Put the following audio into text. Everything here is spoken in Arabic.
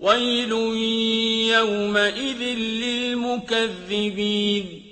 وَيْلٌ يَوْمَئِذٍ لِّلْمُكَذِّبِينَ